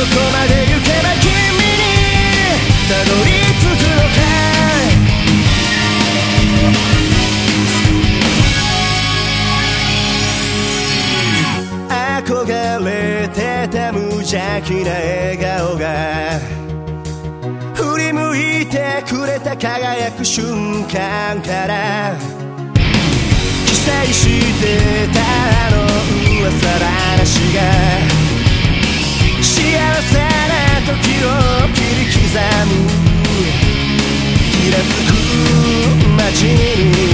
どこまで行けば君にたどり着くのか？憧れてた無邪気な笑顔が振り向いてくれた輝く瞬間から。記載してたあの噂話が街に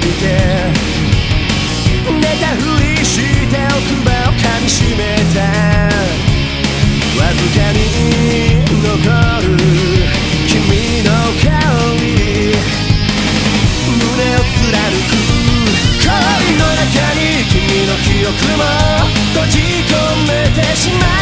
びて寝たふりして奥歯を噛みしめたわずかに残る君の顔に胸を貫く恋の中に君の記憶も閉じ込めてしまう